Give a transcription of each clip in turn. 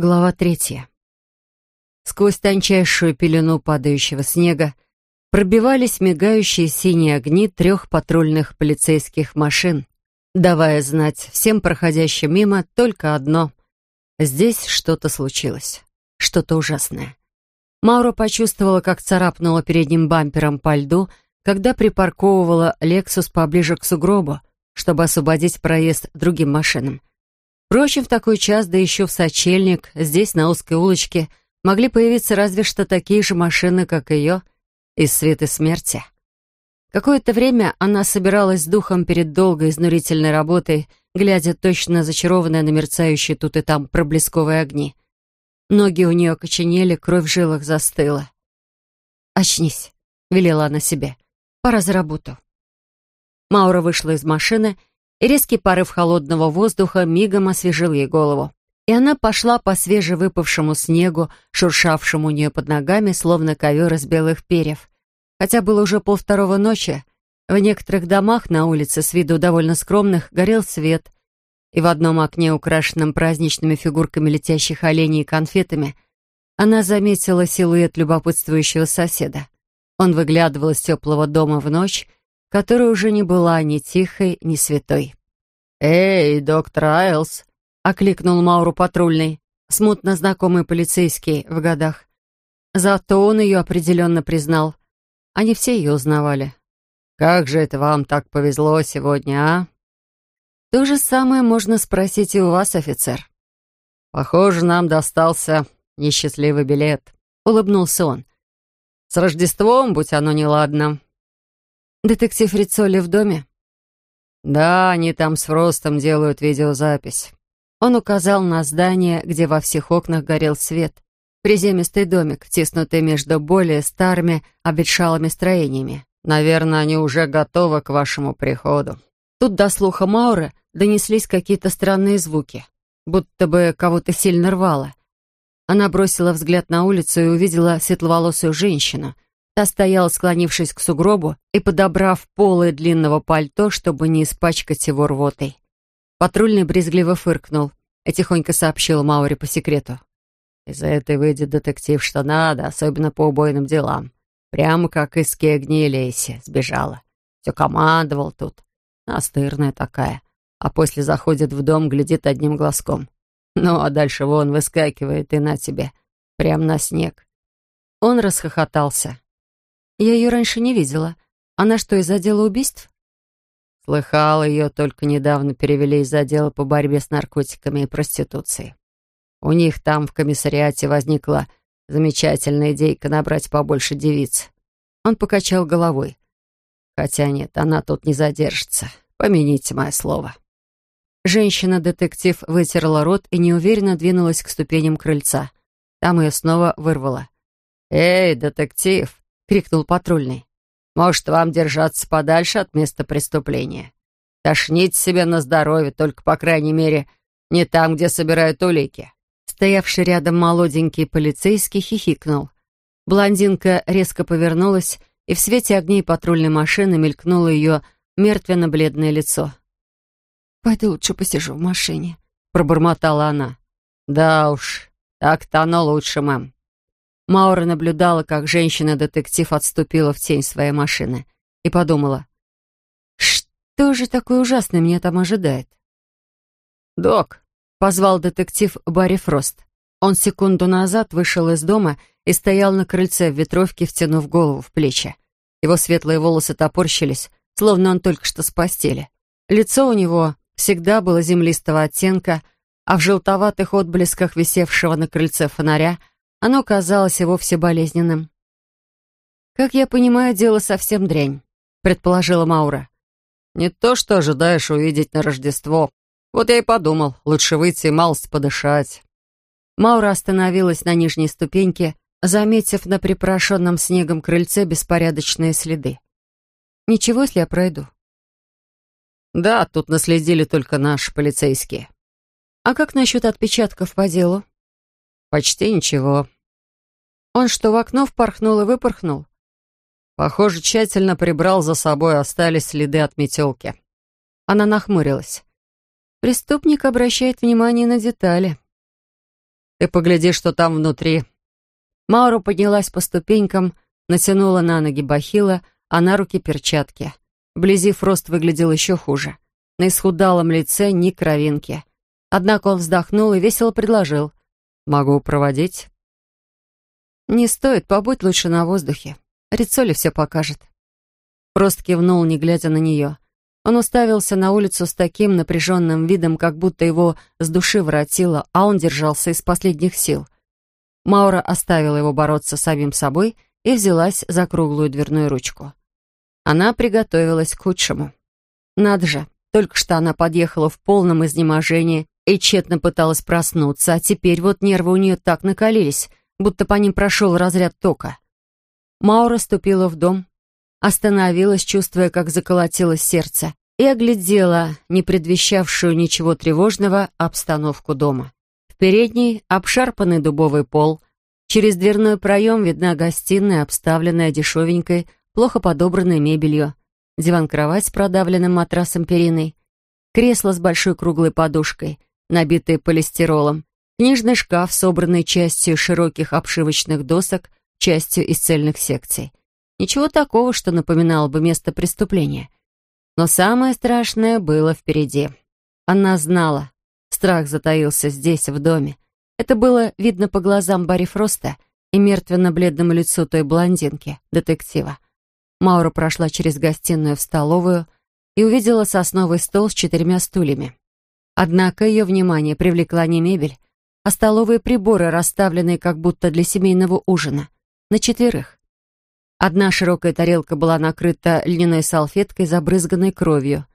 Глава третья. Сквозь тончайшую пелену падающего снега пробивались мигающие синие огни трех патрульных полицейских машин, давая знать всем проходящим мимо только одно — здесь что-то случилось, что-то ужасное. Маура почувствовала, как царапнула передним бампером по льду, когда припарковывала «Лексус» поближе к сугробу, чтобы освободить проезд другим машинам. Впрочем, в такой час, да еще в сочельник, здесь, на узкой улочке, могли появиться разве что такие же машины, как ее, из света смерти. Какое-то время она собиралась с духом перед долгой изнурительной работой, глядя точно зачарованная на мерцающие тут и там проблесковые огни. Ноги у нее окоченели, кровь в жилах застыла. «Очнись», — велела она себе, — «пора за работу». Маура вышла из машины резкий порыв холодного воздуха мигом освежил ей голову. И она пошла по свежевыпавшему снегу, шуршавшему у нее под ногами, словно ковер из белых перьев. Хотя было уже полвторого ночи, в некоторых домах на улице, с виду довольно скромных, горел свет, и в одном окне, украшенном праздничными фигурками летящих оленей и конфетами, она заметила силуэт любопытствующего соседа. Он выглядывал из теплого дома в ночь которая уже не была ни тихой, ни святой. «Эй, доктор Айлс!» — окликнул Мауру патрульный, смутно знакомый полицейский в годах. Зато он ее определенно признал. Они все ее узнавали. «Как же это вам так повезло сегодня, а?» «То же самое можно спросить и у вас, офицер». «Похоже, нам достался несчастливый билет», — улыбнулся он. «С Рождеством, будь оно неладно». «Детектив Рицоли в доме?» «Да, они там с Фростом делают видеозапись». Он указал на здание, где во всех окнах горел свет. Приземистый домик, тиснутый между более старыми, обветшалыми строениями. «Наверное, они уже готовы к вашему приходу». Тут до слуха Мауры донеслись какие-то странные звуки, будто бы кого-то сильно рвало. Она бросила взгляд на улицу и увидела светловолосую женщину — Та стояла, склонившись к сугробу и подобрав полы длинного пальто, чтобы не испачкать его рвотой. Патрульный брезгливо фыркнул и тихонько сообщил Мауре по секрету. «Из этой выйдет детектив что надо, особенно по убойным делам. Прямо как из Кегни Лейси сбежала. Все командовал тут. Настырная такая. А после заходит в дом, глядит одним глазком. Ну, а дальше вон выскакивает и на тебе. Прямо на снег». Он расхохотался. Я ее раньше не видела. Она что, из отдела убийств? Слыхала, ее только недавно перевели из отдела по борьбе с наркотиками и проституцией. У них там в комиссариате возникла замечательная идейка набрать побольше девиц. Он покачал головой. Хотя нет, она тут не задержится. Помяните мое слово. Женщина-детектив вытерла рот и неуверенно двинулась к ступеням крыльца. Там ее снова вырвало. «Эй, детектив!» — крикнул патрульный. «Может, вам держаться подальше от места преступления? Тошнить себе на здоровье, только, по крайней мере, не там, где собирают улики». Стоявший рядом молоденький полицейский хихикнул. Блондинка резко повернулась, и в свете огней патрульной машины мелькнуло ее мертвенно-бледное лицо. «Пойду лучше посижу в машине», — пробормотала она. «Да уж, так-то оно лучше, мэм», Маура наблюдала, как женщина-детектив отступила в тень своей машины и подумала, что же такое ужасное меня там ожидает? «Док», — позвал детектив Барри Фрост. Он секунду назад вышел из дома и стоял на крыльце в ветровке, втянув голову в плечи. Его светлые волосы топорщились, словно он только что с постели. Лицо у него всегда было землистого оттенка, а в желтоватых отблесках висевшего на крыльце фонаря оно казалось и вовсе болезненным. «Как я понимаю, дело совсем дрянь», — предположила Маура. «Не то, что ожидаешь увидеть на Рождество. Вот я и подумал, лучше выйти и малость подышать». Маура остановилась на нижней ступеньке, заметив на припорошенном снегом крыльце беспорядочные следы. «Ничего, если я пройду?» «Да, тут наследили только наши полицейские». «А как насчет отпечатков по делу?» «Почти ничего». «Он что, в окно впорхнул и выпорхнул?» Похоже, тщательно прибрал за собой, остались следы от метелки. Она нахмурилась. Преступник обращает внимание на детали. Ты погляди, что там внутри». Маура поднялась по ступенькам, натянула на ноги бахила, а на руки перчатки. Вблизи Фрост выглядел еще хуже. На исхудалом лице ни кровинки. Однако он вздохнул и весело предложил. «Могу проводить?» «Не стоит, побудь лучше на воздухе. Рицоли все покажет». Фрост кивнул, не глядя на нее. Он уставился на улицу с таким напряженным видом, как будто его с души воротило, а он держался из последних сил. Маура оставила его бороться с самим собой и взялась за круглую дверную ручку. Она приготовилась к худшему. Надо же, только что она подъехала в полном изнеможении и тщетно пыталась проснуться, а теперь вот нервы у нее так накалились, будто по ним прошел разряд тока. Маура ступила в дом, остановилась, чувствуя, как заколотилось сердце, и оглядела не предвещавшую ничего тревожного обстановку дома. В передней обшарпанный дубовый пол, через дверной проем видна гостиная, обставленная дешевенькой, плохо подобранной мебелью, диван-кровать с продавленным матрасом периной, кресло с большой круглой подушкой, набитое полистиролом, книжный шкаф, собранный частью широких обшивочных досок, частью из цельных секций. Ничего такого, что напоминало бы место преступления. Но самое страшное было впереди. Она знала. Страх затаился здесь, в доме. Это было видно по глазам Барри Фроста и мертвенно-бледному лицу той блондинки, детектива. Маура прошла через гостиную в столовую и увидела сосновый стол с четырьмя стульями. Однако ее внимание привлекла не мебель, а столовые приборы, расставленные как будто для семейного ужина, на четверых. Одна широкая тарелка была накрыта льняной салфеткой, забрызганной кровью.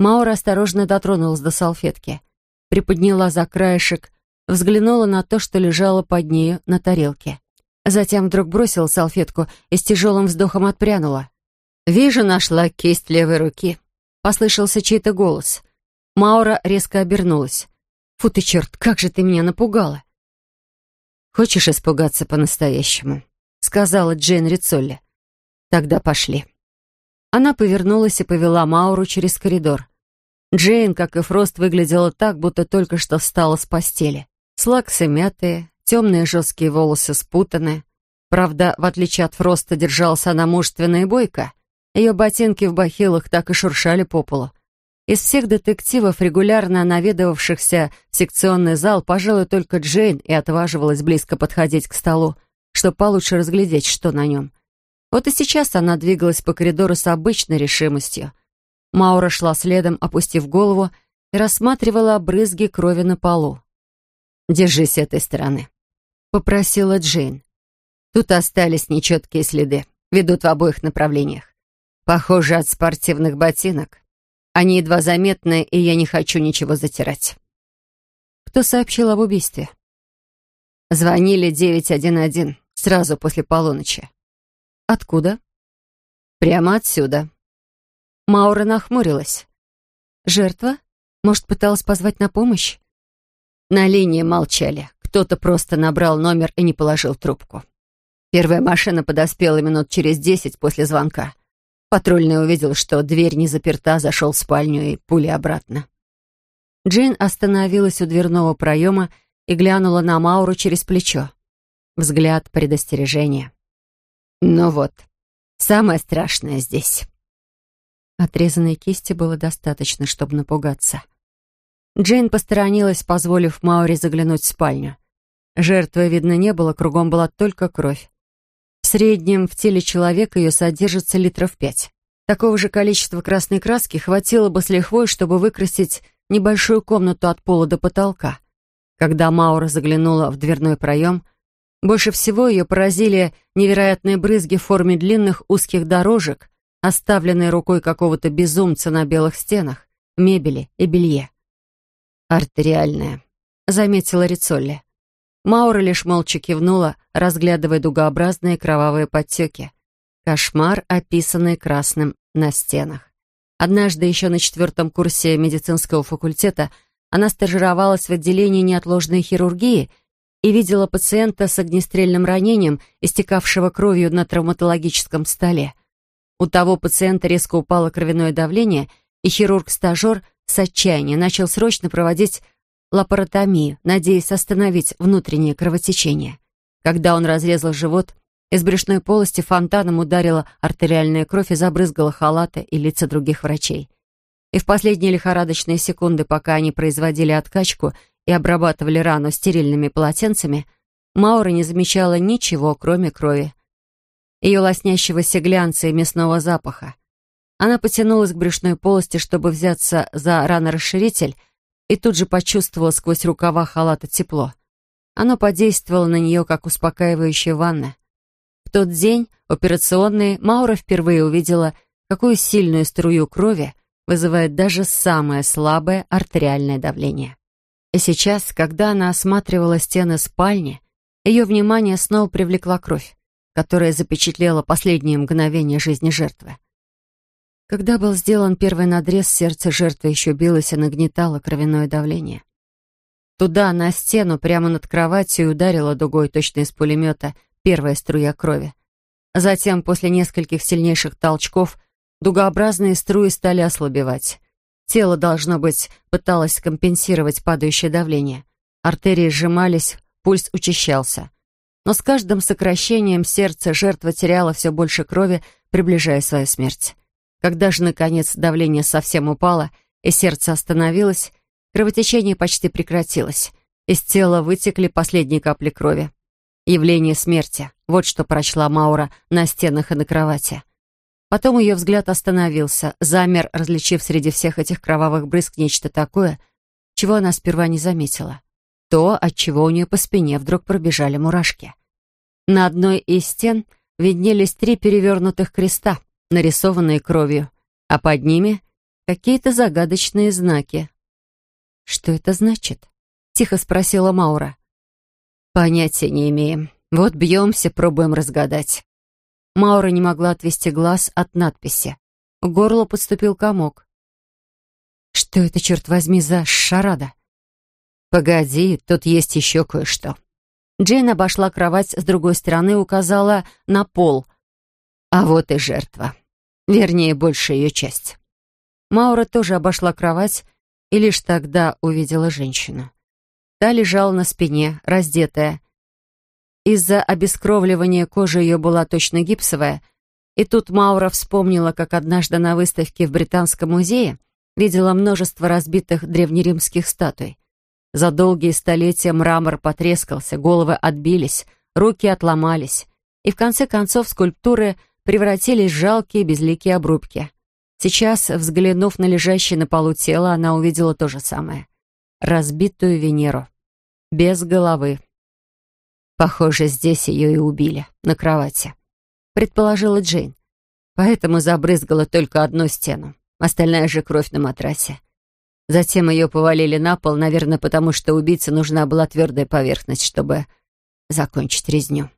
Маура осторожно дотронулась до салфетки, приподняла за краешек, взглянула на то, что лежало под нею на тарелке. Затем вдруг бросила салфетку и с тяжелым вздохом отпрянула. «Вижу, нашла кисть левой руки», — послышался чей-то голос. Маура резко обернулась. «Фу ты, черт, как же ты меня напугала!» «Хочешь испугаться по-настоящему?» — сказала Джейн Рицолли. «Тогда пошли». Она повернулась и повела Мауру через коридор. Джейн, как и Фрост, выглядела так, будто только что встала с постели. Слаксы мятые, темные жесткие волосы спутаны. Правда, в отличие от Фроста, держалась она мужественно и бойко. Ее ботинки в бахилах так и шуршали по полу. Из всех детективов, регулярно наведывавшихся в секционный зал, пожалуй, только Джейн и отваживалась близко подходить к столу, чтобы получше разглядеть, что на нем. Вот и сейчас она двигалась по коридору с обычной решимостью. Маура шла следом, опустив голову, и рассматривала брызги крови на полу. «Держись этой стороны», — попросила Джейн. «Тут остались нечеткие следы, ведут в обоих направлениях. Похоже, от спортивных ботинок. Они едва заметны, и я не хочу ничего затирать». «Кто сообщил об убийстве?» Звонили 911 сразу после полуночи. Откуда? Прямо отсюда. Маура нахмурилась. Жертва? Может, пыталась позвать на помощь? На линии молчали. Кто-то просто набрал номер и не положил трубку. Первая машина подоспела минут через десять после звонка. Патрульный увидел, что дверь не заперта, зашел в спальню и пули обратно. Джейн остановилась у дверного проема и глянула на Мауру через плечо. Взгляд предостережения. «Ну вот, самое страшное здесь». Отрезанной кисти было достаточно, чтобы напугаться. Джейн посторонилась, позволив Мауре заглянуть в спальню. Жертвы, видно, не было, кругом была только кровь. Среднем в теле человека ее содержится литров пять. Такого же количества красной краски хватило бы с лихвой, чтобы выкрасить небольшую комнату от пола до потолка. Когда Маура заглянула в дверной проем, больше всего ее поразили невероятные брызги в форме длинных узких дорожек, оставленные рукой какого-то безумца на белых стенах, мебели и белье. «Артериальная», — заметила Рицолли. Маура лишь молча кивнула, разглядывая дугообразные кровавые подтеки. Кошмар, описанный красным на стенах. Однажды еще на четвертом курсе медицинского факультета она стажировалась в отделении неотложной хирургии — и видела пациента с огнестрельным ранением, истекавшего кровью на травматологическом столе. У того пациента резко упало кровяное давление, и хирург-стажер с отчаяния начал срочно проводить лапаротомию, надеясь остановить внутреннее кровотечение. Когда он разрезал живот, из брюшной полости фонтаном ударила артериальная кровь и забрызгала халаты и лица других врачей. И в последние лихорадочные секунды, пока они производили откачку и обрабатывали рану стерильными полотенцами, Маура не замечала ничего, кроме крови. Ее лоснящегося глянца и мясного запаха. Она потянулась к брюшной полости, чтобы взяться за ранорасширитель, и тут же почувствовала сквозь рукава халата тепло. Оно подействовало на нее, как успокаивающая ванна. В тот день, операционной, Маура впервые увидела, какую сильную струю крови вызывает даже самое слабое артериальное давление. И сейчас, когда она осматривала стены спальни, ее внимание снова привлекла кровь, которая запечатлела последние мгновения жизни жертвы. Когда был сделан первый надрез, сердце жертвы еще билось и нагнетало кровяное давление. Туда, на стену, прямо над кроватью, ударила дугой точно из пулемета — первая струя крови. Затем, после нескольких сильнейших толчков, дугообразные струи стали ослабевать. Тело, должно быть, пыталось компенсировать падающее давление. Артерии сжимались, пульс учащался. Но с каждым сокращением сердца жертва теряла все больше крови, приближая свою смерть. Когда же, наконец, давление совсем упало и сердце остановилось, кровотечение почти прекратилось. Из тела вытекли последние капли крови. Явление смерти. Вот что прочла Маура на стенах и на кровати. Потом ее взгляд остановился, замер, различив среди всех этих кровавых брызг нечто такое, чего она сперва не заметила. То, от чего у нее по спине вдруг пробежали мурашки. На одной из стен виднелись три перевернутых креста, нарисованные кровью, а под ними какие-то загадочные знаки. «Что это значит?» — тихо спросила Маура. «Понятия не имеем. Вот бьемся, пробуем разгадать». Маура не могла отвести глаз от надписи. К горлу подступил комок. «Что это, черт возьми, за шарада?» «Погоди, тут есть еще кое-что». Джейн обошла кровать с другой стороны и указала на пол. «А вот и жертва. Вернее, большая ее часть». Маура тоже обошла кровать и лишь тогда увидела женщину. Та лежала на спине, раздетая. Из-за обескровливания кожи ее была точно гипсовая, и тут Маура вспомнила, как однажды на выставке в Британском музее видела множество разбитых древнеримских статуй. За долгие столетия мрамор потрескался, головы отбились, руки отломались, и в конце концов скульптуры превратились в жалкие безликие обрубки. Сейчас, взглянув на лежащее на полу тело, она увидела то же самое — разбитую Венеру. Без головы. Похоже, здесь ее и убили, на кровати. Предположила Джейн. Поэтому забрызгала только одну стену. Остальная же кровь на матрасе. Затем ее повалили на пол, наверное, потому что убийце нужна была твердая поверхность, чтобы закончить резню.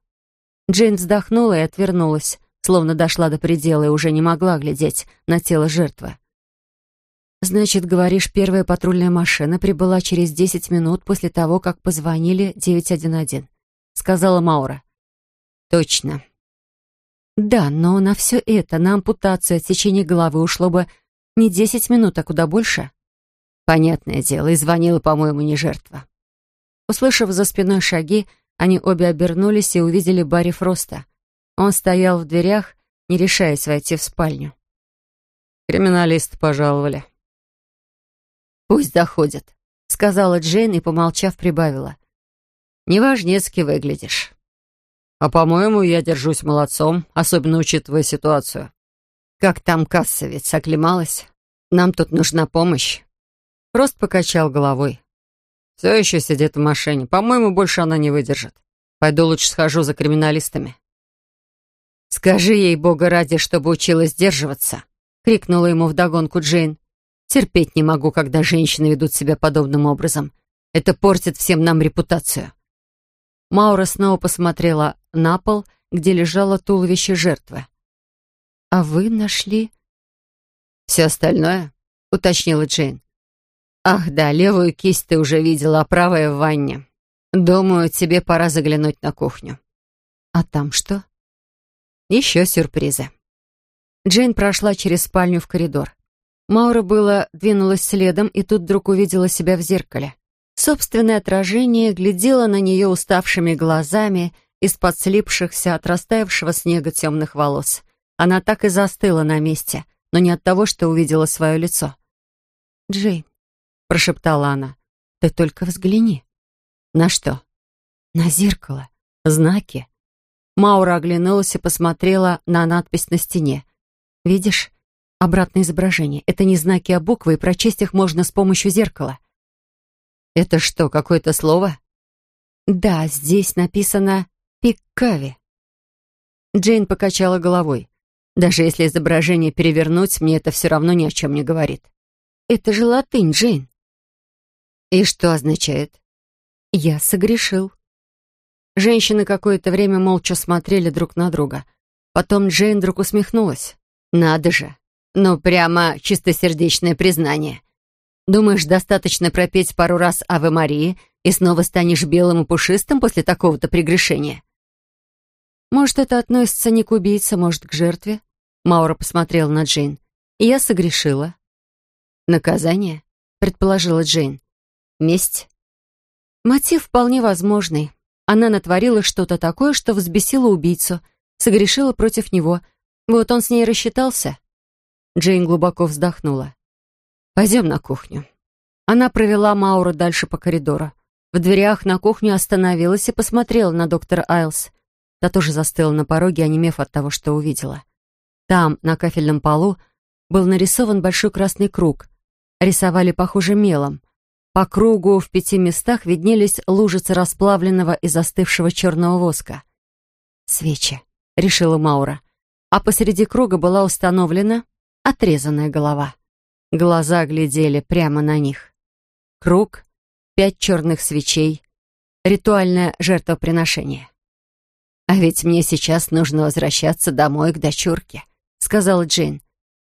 Джейн вздохнула и отвернулась, словно дошла до предела и уже не могла глядеть на тело жертвы. «Значит, говоришь, первая патрульная машина прибыла через десять минут после того, как позвонили 911», — сказала Маура. «Точно». «Да, но на все это, на ампутацию, отсечение головы ушло бы не десять минут, а куда больше». «Понятное дело, и звонила, по-моему, не жертва». Услышав за спиной шаги, они обе обернулись и увидели Барри Фроста. Он стоял в дверях, не решаясь войти в спальню. «Криминалисты пожаловали», «Пусть заходят», — сказала Джейн и, помолчав, прибавила. «Неважнецки выглядишь». «А, по-моему, я держусь молодцом, особенно учитывая ситуацию». «Как там кассовец? Оклемалась? Нам тут нужна помощь». Просто покачал головой. «Все еще сидит в машине. По-моему, больше она не выдержит. Пойду лучше схожу за криминалистами». «Скажи ей, бога ради, чтобы училась сдерживаться», — крикнула ему вдогонку Джейн. Терпеть не могу, когда женщины ведут себя подобным образом. Это портит всем нам репутацию. Маура снова посмотрела на пол, где лежало туловище жертвы. «А вы нашли...» «Все остальное?» — уточнила Джейн. «Ах да, левую кисть ты уже видела, а правая в ванне. Думаю, тебе пора заглянуть на кухню». «А там что?» «Еще сюрпризы». Джейн прошла через спальню в коридор. Маура было двинулась следом и тут вдруг увидела себя в зеркале. Собственное отражение глядело на нее уставшими глазами из-под слипшихся от растаявшего снега темных волос. Она так и застыла на месте, но не от того, что увидела свое лицо. «Джейн», — прошептала она, — «ты только взгляни». «На что?» «На зеркало. Знаки». Маура оглянулась и посмотрела на надпись на стене. «Видишь? Обратное изображение. Это не знаки, а буквы, и прочесть их можно с помощью зеркала». «Это что, какое-то слово?» «Да, здесь написано «Пиккави». Джейн покачала головой. «Даже если изображение перевернуть, мне это все равно ни о чем не говорит». «Это же латынь, Джейн». «И что означает?» «Я согрешил». Женщины какое-то время молча смотрели друг на друга. Потом Джейн вдруг усмехнулась. «Надо же! Ну, прямо чистосердечное признание. Думаешь, достаточно пропеть пару раз «Аве Марии» и снова станешь белым и пушистым после такого-то прегрешения?» «Может, это относится не к убийце, может, к жертве?» Маура посмотрела на Джейн. «Я согрешила». «Наказание?» — предположила Джейн. «Месть?» «Мотив вполне возможный. Она натворила что-то такое, что взбесило убийцу, согрешила против него. Вот он с ней рассчитался. Джейн глубоко вздохнула. «Пойдем на кухню». Она провела Мауру дальше по коридору. В дверях на кухню остановилась и посмотрела на доктора Айлс. Та тоже застыла на пороге, онемев от того, что увидела. Там, на кафельном полу, был нарисован большой красный круг. Рисовали, похоже, мелом. По кругу в пяти местах виднелись лужицы расплавленного и застывшего черного воска. «Свечи», — решила Маура. А посреди круга была установлена отрезанная голова. Глаза глядели прямо на них. Круг, пять черных свечей, ритуальное жертвоприношение. «А ведь мне сейчас нужно возвращаться домой к дочурке», — сказала Джейн.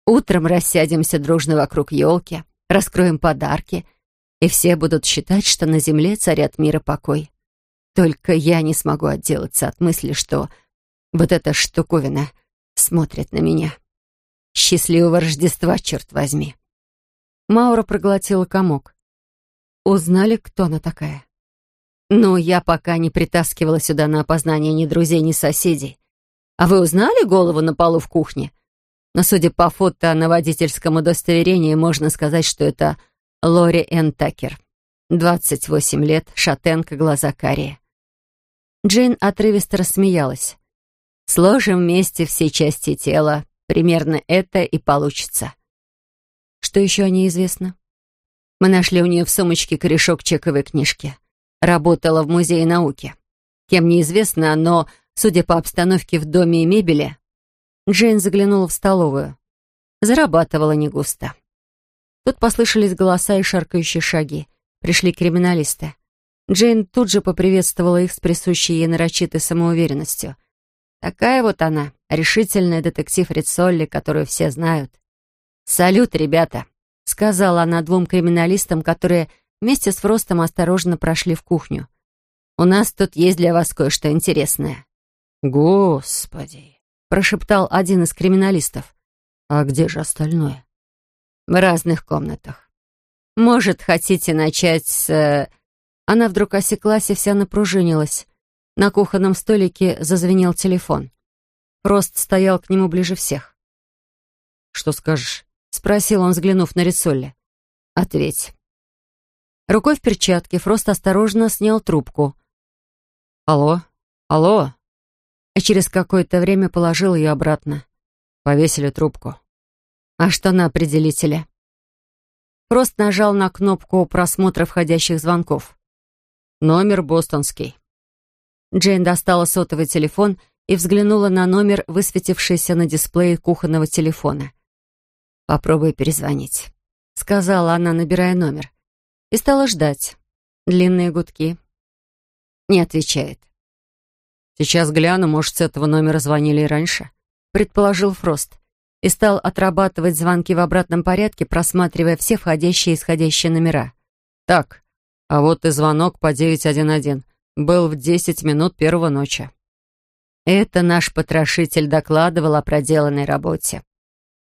«Утром рассядемся дружно вокруг елки, раскроем подарки — и все будут считать, что на земле царят мир и покой. Только я не смогу отделаться от мысли, что вот эта штуковина смотрит на меня. Счастливого Рождества, черт возьми. Маура проглотила комок. Узнали, кто она такая? Ну, я пока не притаскивала сюда на опознание ни друзей, ни соседей. А вы узнали голову на полу в кухне? Но, судя по фото на водительском удостоверении, можно сказать, что это Лори Энн Такер. 28 лет, шатенка, глаза карие. Джейн отрывисто рассмеялась. «Сложим вместе все части тела. Примерно это и получится». «Что еще о ней известно?» Мы нашли у нее в сумочке корешок чековой книжки. Работала в музее науки. Кем неизвестно, но, судя по обстановке в доме и мебели, Джейн заглянула в столовую. Зарабатывала не густо. Тут послышались голоса и шаркающие шаги. Пришли криминалисты. Джейн тут же поприветствовала их с присущей ей нарочитой самоуверенностью. Такая вот она, решительная детектив Рицолли, которую все знают. «Салют, ребята!» — сказала она двум криминалистам, которые вместе с Фростом осторожно прошли в кухню. «У нас тут есть для вас кое-что интересное». «Господи!» — прошептал один из криминалистов. «А где же остальное?» В разных комнатах. Может, хотите начать с...» э, Она вдруг осеклась и вся напружинилась. На кухонном столике зазвенел телефон. Прост стоял к нему ближе всех. «Что скажешь?» — спросил он, взглянув на Рицолли. «Ответь». Рукой в перчатке Фрост осторожно снял трубку. «Алло? Алло?» И через какое-то время положил ее обратно. Повесили трубку. А что на определителе? Просто нажал на кнопку просмотра входящих звонков. Номер бостонский. Джейн достала сотовый телефон и взглянула на номер, высветившийся на дисплее кухонного телефона. «Попробуй перезвонить», — сказала она, набирая номер. И стала ждать. Длинные гудки. Не отвечает. «Сейчас гляну, может, с этого номера звонили и раньше», — предположил Фрост и стал отрабатывать звонки в обратном порядке, просматривая все входящие и исходящие номера. «Так, а вот и звонок по 911. Был в 10 минут первого ночи». Это наш потрошитель докладывал о проделанной работе.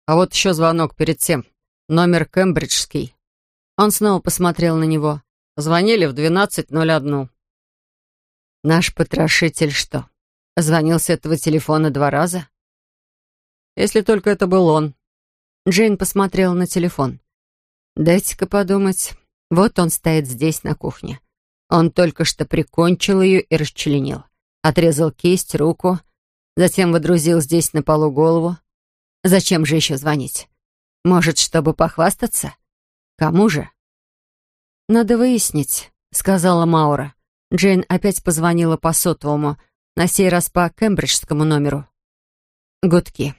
А вот еще звонок перед тем. Номер кембриджский. Он снова посмотрел на него. Звонили в 12.01. Наш потрошитель что, звонил с этого телефона два раза? Если только это был он. Джейн посмотрела на телефон. Дайте-ка подумать. Вот он стоит здесь, на кухне. Он только что прикончил ее и расчленил. Отрезал кисть, руку, затем водрузил здесь на полу голову. Зачем же еще звонить? Может, чтобы похвастаться? Кому же? «Надо выяснить», — сказала Маура. Джейн опять позвонила по сотовому, на сей раз по кембриджскому номеру. Гудки.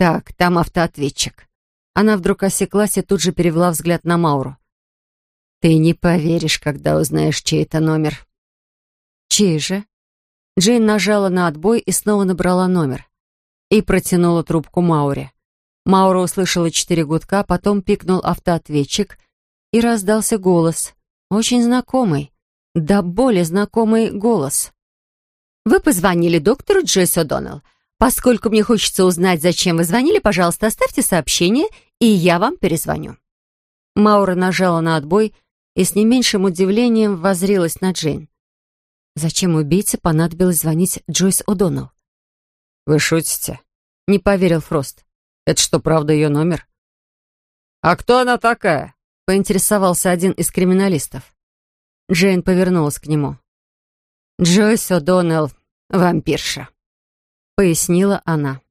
Так, там автоответчик. Она вдруг осеклась и тут же перевела взгляд на Мауру. «Ты не поверишь, когда узнаешь, чей это номер». «Чей же?» Джейн нажала на отбой и снова набрала номер. И протянула трубку Мауре. Маура услышала четыре гудка, потом пикнул автоответчик, и раздался голос. Очень знакомый. Да более знакомый голос. «Вы позвонили доктору Джойс О'Доннелл. Поскольку мне хочется узнать, зачем вы звонили, пожалуйста, оставьте сообщение, и я вам перезвоню». Маура нажала на отбой и с не меньшим удивлением воззрилась на Джейн. Зачем убийце понадобилось звонить Джойс О'Доннелл? «Вы шутите?» — не поверил Фрост. «Это что, правда ее номер?» «А кто она такая?» — поинтересовался один из криминалистов. Джейн повернулась к нему. «Джойс О'Доннелл, вампирша», — пояснила она.